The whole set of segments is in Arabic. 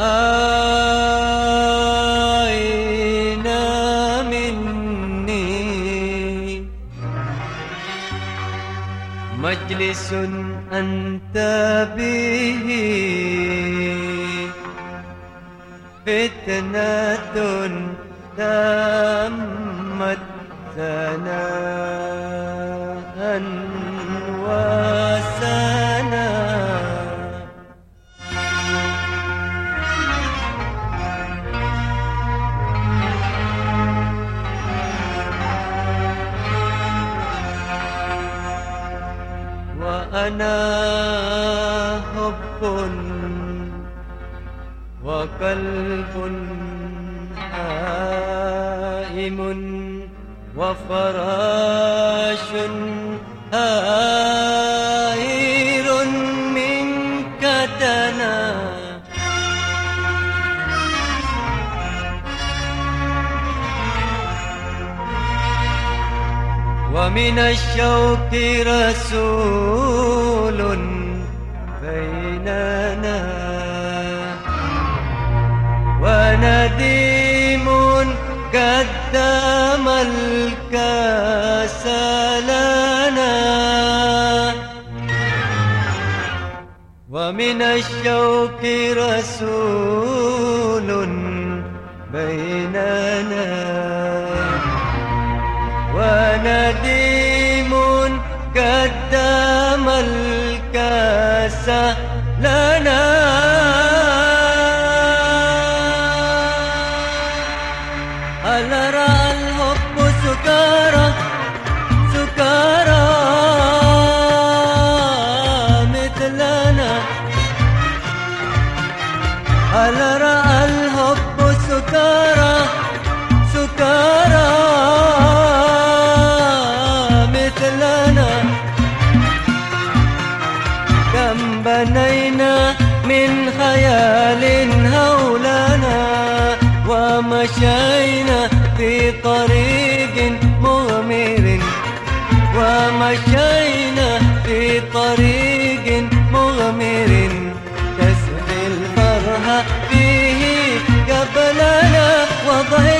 أين مني. مجلس أنت به. فتنة تمت ثناءً وأنا حب وقلب هائم وفراش هائر ومن الشوق رسول بيننا. ونديم قدم الكاس لنا ومن الشوق رسول بيننا. لنا هل رأى الحب سكارى؟ سكارى. مثلنا. هل رأى بنينا من خيال هولنا ومشينا في طريق مغمر ومشينا في طريق مغمر. تسري الفرحة فيه قبلنا وضحكنا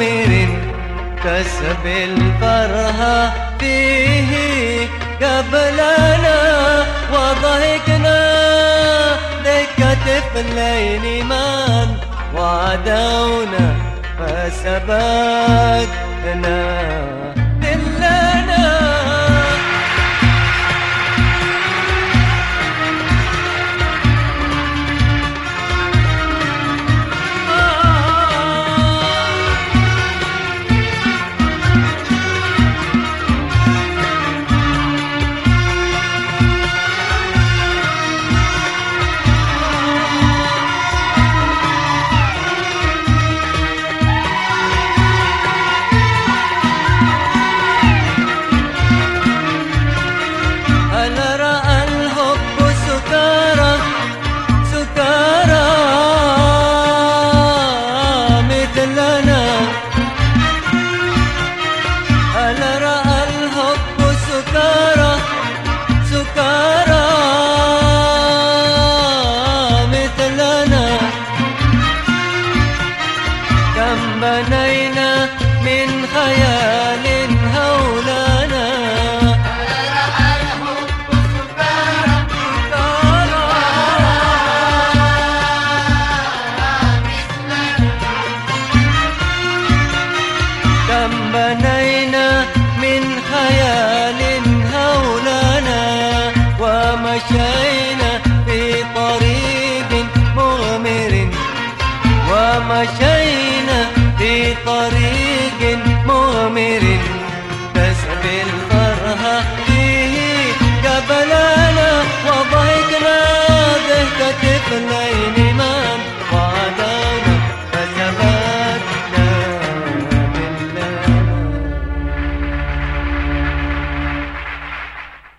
مغمر كسب الفرحة فيه قبلنا وضحكنا ضحكة طفلين من وعدونا فسبقنا عم بنينا من خيال هولانا. كم بنينا من خيال هولانا. ومشينا في طريق مغمر. ومشينا